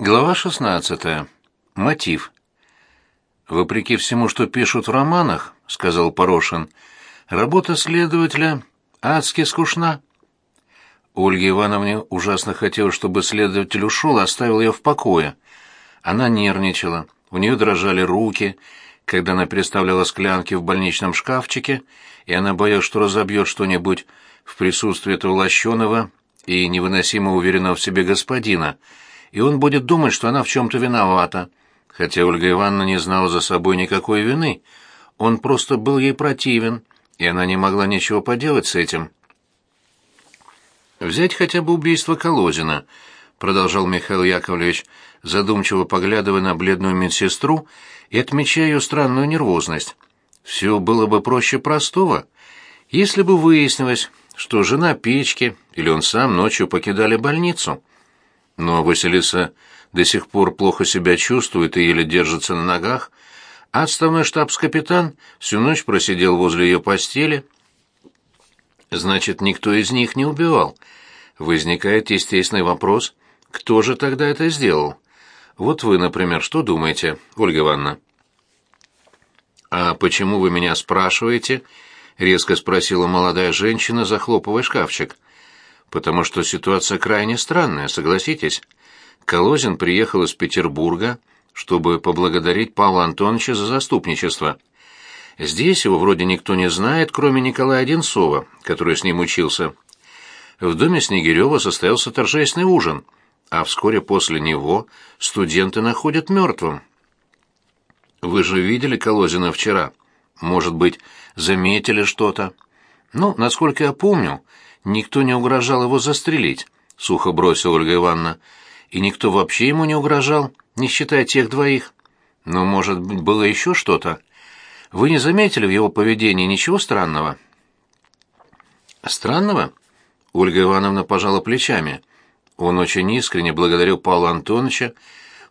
Глава 16. Мотив. Вопреки всему, что пишут в романах, сказал Порошин, работа следователя адски скучна. Ольге Ивановне ужасно хотелось, чтобы следователь ушел и оставил ее в покое. Она нервничала, у нее дрожали руки, когда она переставляла склянки в больничном шкафчике, и она боялась, что разобьет что-нибудь в присутствии этого лощеного и невыносимо уверенного в себе господина — и он будет думать, что она в чем-то виновата. Хотя Ольга Ивановна не знала за собой никакой вины. Он просто был ей противен, и она не могла ничего поделать с этим. «Взять хотя бы убийство Колозина», — продолжал Михаил Яковлевич, задумчиво поглядывая на бледную медсестру и отмечая ее странную нервозность. «Все было бы проще простого, если бы выяснилось, что жена печки или он сам ночью покидали больницу». Но Василиса до сих пор плохо себя чувствует и еле держится на ногах, а отставной штабс-капитан всю ночь просидел возле ее постели. Значит, никто из них не убивал. Возникает естественный вопрос, кто же тогда это сделал? Вот вы, например, что думаете, Ольга Ивановна? «А почему вы меня спрашиваете?» — резко спросила молодая женщина, захлопывая шкафчик потому что ситуация крайне странная, согласитесь. Колозин приехал из Петербурга, чтобы поблагодарить Павла Антоновича за заступничество. Здесь его вроде никто не знает, кроме Николая Одинцова, который с ним учился. В доме Снегирева состоялся торжественный ужин, а вскоре после него студенты находят мертвым. Вы же видели Колозина вчера? Может быть, заметили что-то? Ну, насколько я помню, никто не угрожал его застрелить, сухо бросила Ольга Ивановна. И никто вообще ему не угрожал, не считая тех двоих. Но, может быть, было еще что-то? Вы не заметили в его поведении ничего странного? Странного? Ольга Ивановна пожала плечами. Он очень искренне благодарил Павла Антоновича,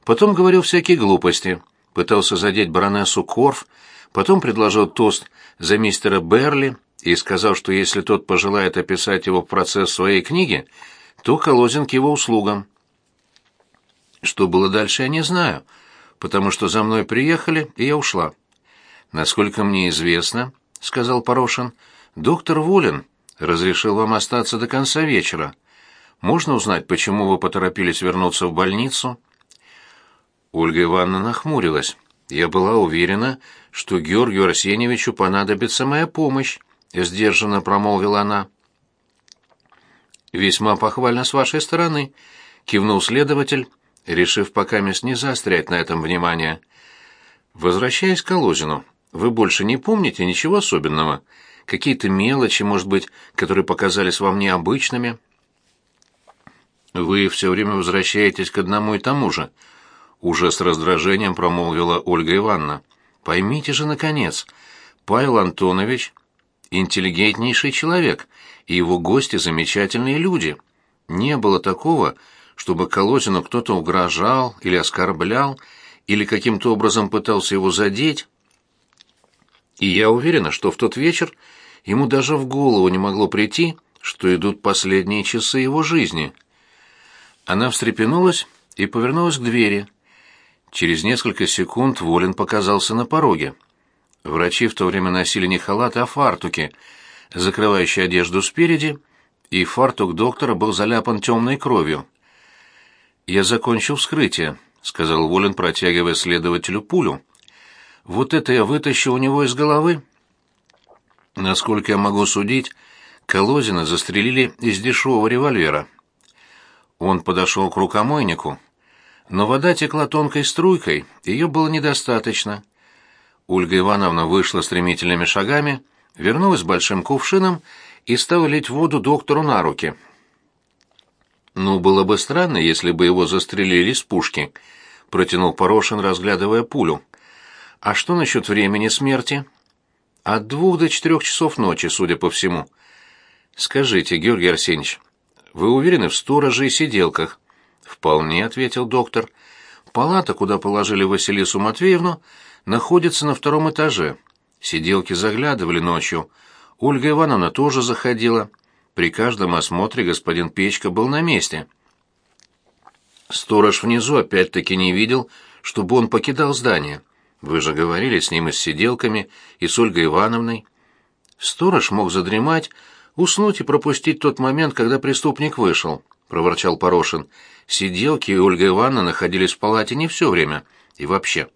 потом говорил всякие глупости, пытался задеть баронессу Корф, потом предложил тост за мистера Берли, и сказал, что если тот пожелает описать его процесс в своей книге, то Колозин к его услугам. Что было дальше, я не знаю, потому что за мной приехали, и я ушла. Насколько мне известно, сказал Порошин, доктор Волин разрешил вам остаться до конца вечера. Можно узнать, почему вы поторопились вернуться в больницу? Ольга Ивановна нахмурилась. Я была уверена, что Георгию Арсеньевичу понадобится моя помощь. — сдержанно промолвила она. «Весьма похвально с вашей стороны», — кивнул следователь, решив пока мест не заострять на этом внимание. «Возвращаясь к Колозину, вы больше не помните ничего особенного? Какие-то мелочи, может быть, которые показались вам необычными?» «Вы все время возвращаетесь к одному и тому же», — уже с раздражением промолвила Ольга Ивановна. «Поймите же, наконец, Павел Антонович интеллигентнейший человек, и его гости замечательные люди. Не было такого, чтобы Колозину кто-то угрожал или оскорблял, или каким-то образом пытался его задеть. И я уверена, что в тот вечер ему даже в голову не могло прийти, что идут последние часы его жизни. Она встрепенулась и повернулась к двери. Через несколько секунд Волин показался на пороге. Врачи в то время носили не халаты, а фартуки, закрывающие одежду спереди, и фартук доктора был заляпан темной кровью. «Я закончил вскрытие», — сказал Волин, протягивая следователю пулю. «Вот это я вытащил у него из головы». Насколько я могу судить, Колозина застрелили из дешевого револьвера. Он подошел к рукомойнику, но вода текла тонкой струйкой, ее было недостаточно — Ольга Ивановна вышла стремительными шагами, вернулась с большим кувшином и стала лить воду доктору на руки. «Ну, было бы странно, если бы его застрелили с пушки», — протянул Порошин, разглядывая пулю. «А что насчет времени смерти?» «От двух до четырех часов ночи, судя по всему». «Скажите, Георгий Арсеньевич, вы уверены в стороже и сиделках?» «Вполне», — ответил доктор. «Палата, куда положили Василису Матвеевну, — находится на втором этаже. Сиделки заглядывали ночью. Ольга Ивановна тоже заходила. При каждом осмотре господин Печка был на месте. Сторож внизу опять-таки не видел, чтобы он покидал здание. Вы же говорили с ним и с сиделками, и с Ольгой Ивановной. Сторож мог задремать, уснуть и пропустить тот момент, когда преступник вышел, проворчал Порошин. Сиделки и Ольга Ивановна находились в палате не все время и вообще.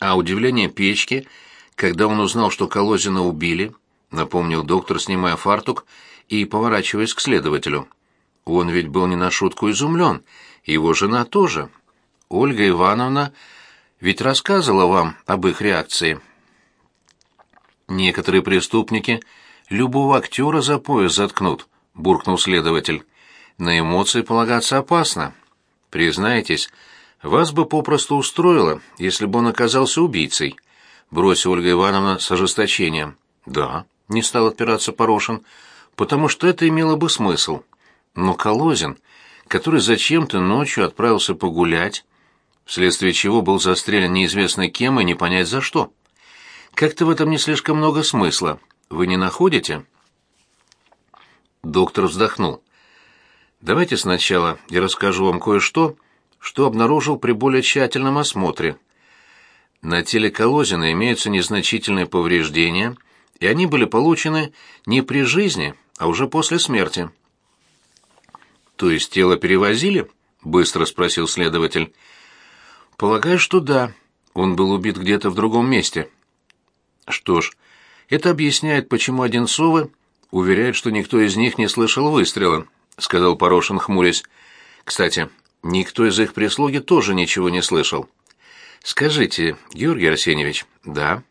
А удивление Печки, когда он узнал, что Колозина убили, напомнил доктор, снимая фартук и поворачиваясь к следователю. Он ведь был не на шутку изумлен, его жена тоже. Ольга Ивановна ведь рассказывала вам об их реакции. Некоторые преступники любого актера за пояс заткнут, буркнул следователь. На эмоции полагаться опасно. Признайтесь, вас бы попросту устроило, если бы он оказался убийцей, бросила Ольга Ивановна с ожесточением. Да, не стал отпираться Порошин, потому что это имело бы смысл. Но Колозин, который зачем-то ночью отправился погулять, вследствие чего был застрелен неизвестно кем и не понять за что. Как-то в этом не слишком много смысла. Вы не находите? Доктор вздохнул. Давайте сначала я расскажу вам кое-что, что обнаружил при более тщательном осмотре. На теле Колозина имеются незначительные повреждения, и они были получены не при жизни, а уже после смерти. То есть тело перевозили? быстро спросил следователь. Полагаю, что да. Он был убит где-то в другом месте. Что ж, это объясняет, почему Одинцовы уверяют, что никто из них не слышал выстрела, сказал Порошин, хмурясь. Кстати, никто из их прислуги тоже ничего не слышал. Скажите, Георгий Арсеньевич, да?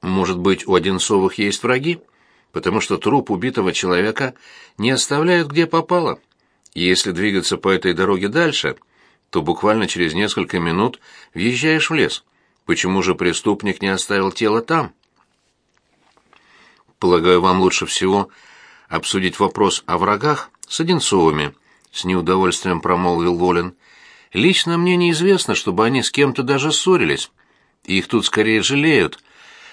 Может быть, у Одинцовых есть враги? Потому что труп убитого человека не оставляют где попало. Если двигаться по этой дороге дальше, то буквально через несколько минут въезжаешь в лес. Почему же преступник не оставил тело там? Полагаю, вам лучше всего обсудить вопрос о врагах с Одинцовыми, с неудовольствием промолвил Волин. Лично мне неизвестно, чтобы они с кем-то даже ссорились. Их тут скорее жалеют.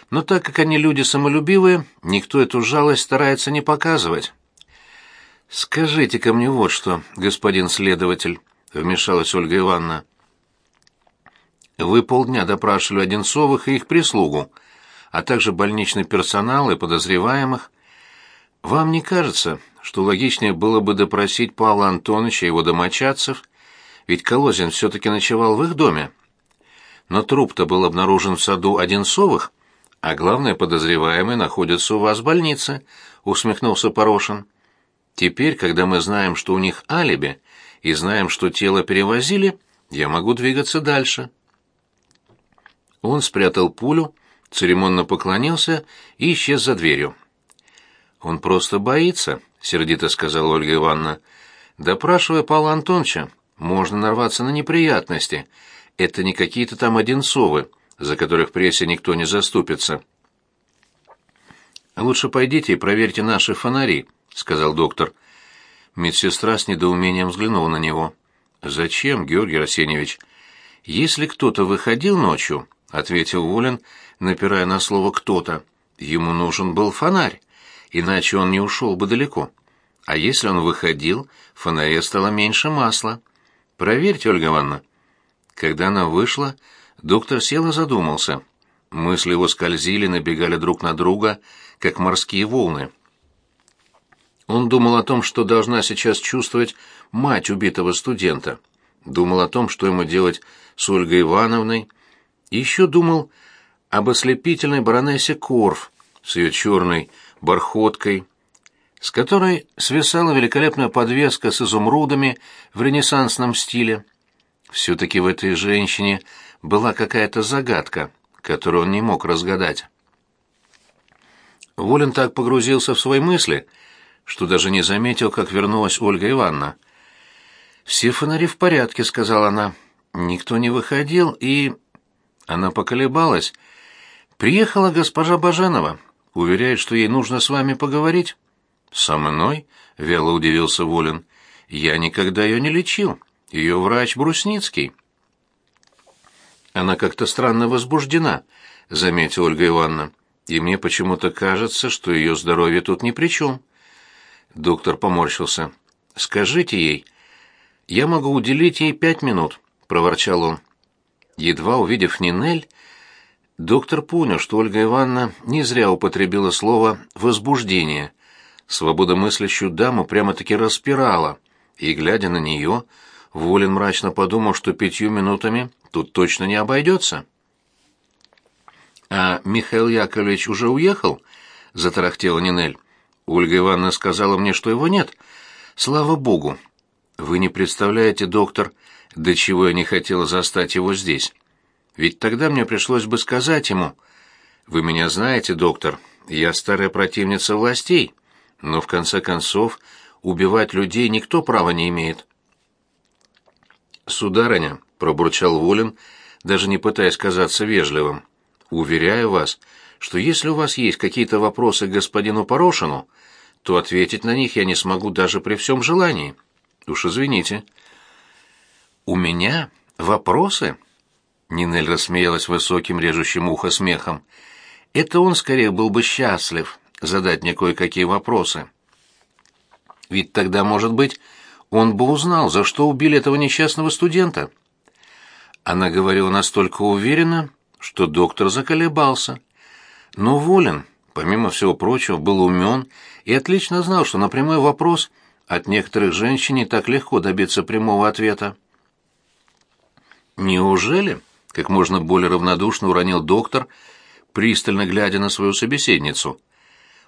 Но так как они люди самолюбивые, никто эту жалость старается не показывать. Скажите-ка мне вот что, господин следователь вмешалась Ольга Ивановна. Вы полдня допрашивали Одинцовых и их прислугу, а также больничный персонал и подозреваемых. Вам не кажется, что логичнее было бы допросить Павла Антоновича и его домочадцев, ведь Колозин все-таки ночевал в их доме? Но труп-то был обнаружен в саду Одинцовых, а главное, подозреваемый находится у вас в больнице, усмехнулся Порошин. Теперь, когда мы знаем, что у них алиби, и знаем, что тело перевозили, я могу двигаться дальше. Он спрятал пулю, церемонно поклонился и исчез за дверью. Он просто боится, сердито сказала Ольга Ивановна. Допрашивая Павла Антоновича, можно нарваться на неприятности. Это не какие-то там Одинцовы, за которых прессе никто не заступится. Лучше пойдите и проверьте наши фонари, сказал доктор. Медсестра с недоумением взглянула на него. «Зачем, Георгий Арсеньевич?» «Если кто-то выходил ночью», — ответил Волин, напирая на слово «кто-то», — «ему нужен был фонарь, иначе он не ушел бы далеко. А если он выходил, в фонаре стало меньше масла. Проверьте, Ольга Ивановна». Когда она вышла, доктор сел и задумался. Мысли его скользили, набегали друг на друга, как морские волны. Он думал о том, что должна сейчас чувствовать мать убитого студента. Думал о том, что ему делать с Ольгой Ивановной. Еще думал об ослепительной баронессе Корф с ее черной бархоткой, с которой свисала великолепная подвеска с изумрудами в ренессансном стиле. Все-таки в этой женщине была какая-то загадка, которую он не мог разгадать. Волин так погрузился в свои мысли — что даже не заметил, как вернулась Ольга Ивановна. «Все фонари в порядке», — сказала она. «Никто не выходил, и...» Она поколебалась. «Приехала госпожа Баженова. Уверяет, что ей нужно с вами поговорить». «Со мной?» — вяло удивился Волин. «Я никогда ее не лечил. Ее врач Брусницкий». «Она как-то странно возбуждена», — заметила Ольга Ивановна. «И мне почему-то кажется, что ее здоровье тут ни при чем». Доктор поморщился. «Скажите ей, я могу уделить ей пять минут», — проворчал он. Едва увидев Нинель, доктор понял, что Ольга Ивановна не зря употребила слово «возбуждение». Свободомыслящую даму прямо-таки распирала, и, глядя на нее, Волин мрачно подумал, что пятью минутами тут точно не обойдется. «А Михаил Яковлевич уже уехал?» — затарахтела Нинель. «Ольга Ивановна сказала мне, что его нет. Слава богу! Вы не представляете, доктор, до чего я не хотела застать его здесь. Ведь тогда мне пришлось бы сказать ему, «Вы меня знаете, доктор, я старая противница властей, но в конце концов убивать людей никто права не имеет». «Сударыня», — пробурчал Волин, даже не пытаясь казаться вежливым, «уверяю вас, что если у вас есть какие-то вопросы к господину Порошину, то ответить на них я не смогу даже при всем желании. Уж извините». «У меня вопросы?» Нинель рассмеялась высоким режущим ухо смехом. «Это он скорее был бы счастлив задать мне кое-какие вопросы. Ведь тогда, может быть, он бы узнал, за что убили этого несчастного студента». Она говорила настолько уверенно, что доктор заколебался. Но Волин, помимо всего прочего, был умен и отлично знал, что на прямой вопрос от некоторых женщин не так легко добиться прямого ответа. «Неужели?» — как можно более равнодушно уронил доктор, пристально глядя на свою собеседницу.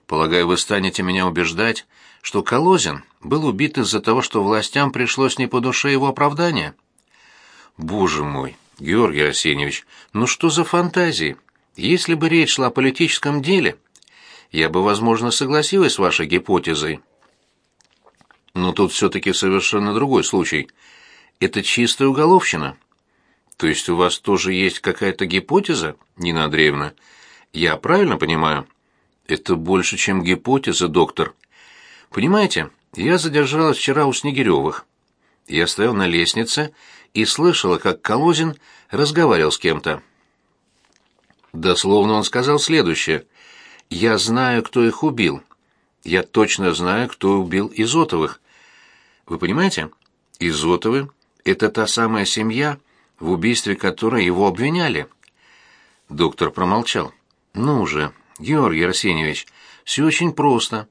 «Полагаю, вы станете меня убеждать, что Колозин был убит из-за того, что властям пришлось не по душе его оправдания?» «Боже мой, Георгий Арсеньевич, ну что за фантазии? Если бы речь шла о политическом деле, я бы, возможно, согласилась с вашей гипотезой. Но тут все-таки совершенно другой случай. Это чистая уголовщина». То есть у вас тоже есть какая-то гипотеза, Нина Андреевна? Я правильно понимаю? Это больше, чем гипотеза, доктор. Понимаете, я задержалась вчера у Снегиревых. Я стоял на лестнице и слышала, как Колозин разговаривал с кем-то. Дословно он сказал следующее. «Я знаю, кто их убил. Я точно знаю, кто убил Изотовых. Вы понимаете? Изотовы — это та самая семья, в убийстве которой его обвиняли. Доктор промолчал. «Ну же, Георгий Арсеньевич, все очень просто».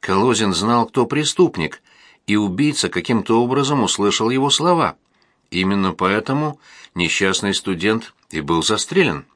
Колозин знал, кто преступник, и убийца каким-то образом услышал его слова. Именно поэтому несчастный студент и был застрелен.